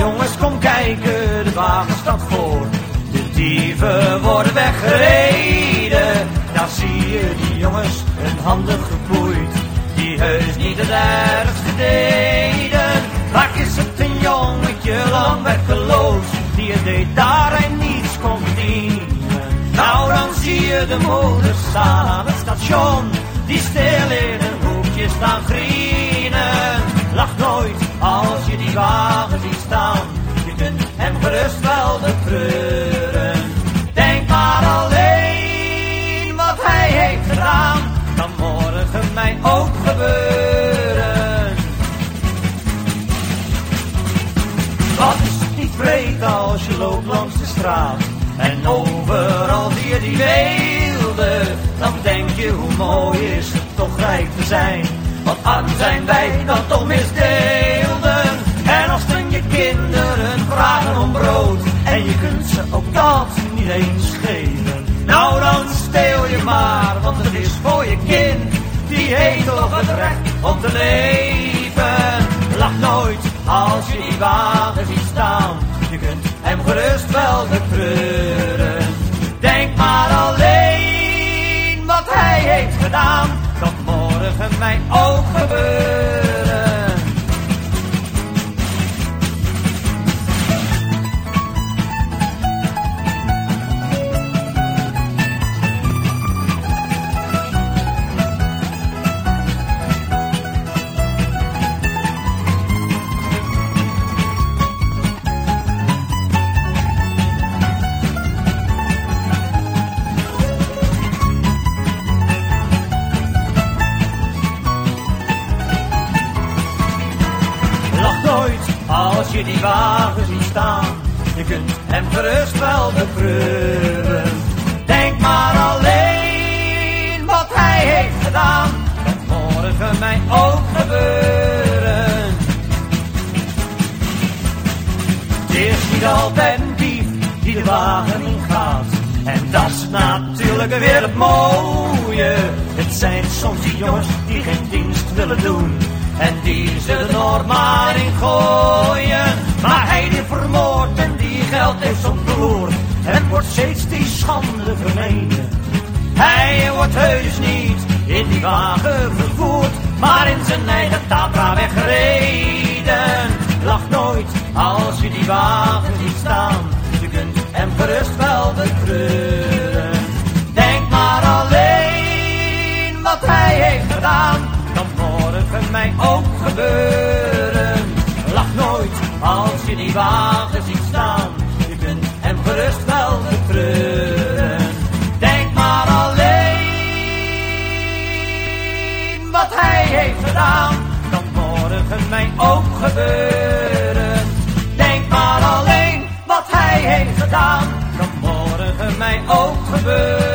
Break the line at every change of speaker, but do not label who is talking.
Jongens, kom kijken, de wagen staat voor. De dieven worden weggereden. Daar zie je die jongens hun handen geploeid. Die heus niet het ergste deden. Vaak is het een jongetje lang werkeloos. Die het deed daar hij niets kon verdienen. Nou, dan zie je de moeder staan aan het station. Die stil in een hoekje staan grienen. Lach nooit als je die wagen niet vreed als je loopt langs de straat. En overal zie je die beelden. Dan denk je hoe mooi is het toch rijk te zijn. Want arm zijn wij dan toch misdeelden. En als dan je kinderen vragen om brood. En je kunt ze ook dat niet eens geven. Nou dan steel je maar, want het is voor je kind. Die heeft toch het recht om te leven. Denk maar alleen wat hij heeft gedaan. Kan morgen mij ook gebeuren. Als je die wagen ziet staan. Je kunt hem gerust wel betreuren. Denk maar alleen wat hij heeft gedaan. Kan morgen mij ook gebeuren. Het is niet altijd dief die de wagen ingaat. En dat is natuurlijk weer het mooie. Het zijn soms die jongens die geen dienst willen doen. En die ze maar in gooien. Maar hij die vermoordt en die geld heeft ontbloerd. En wordt steeds die schande vermeden. Hij wordt heus niet in die wagen vervoerd. Maar in zijn eigen Tatra weggereden. Lach nooit als je die wagen ziet staan. Je kunt hem gerust wel betreuren. gebeuren. Lach nooit als je die wagen ziet staan. Je kunt hem gerust wel betreuren. Denk maar alleen wat hij heeft gedaan. Kan morgen mij ook gebeuren. Denk maar alleen wat hij heeft gedaan. Kan morgen mij ook gebeuren.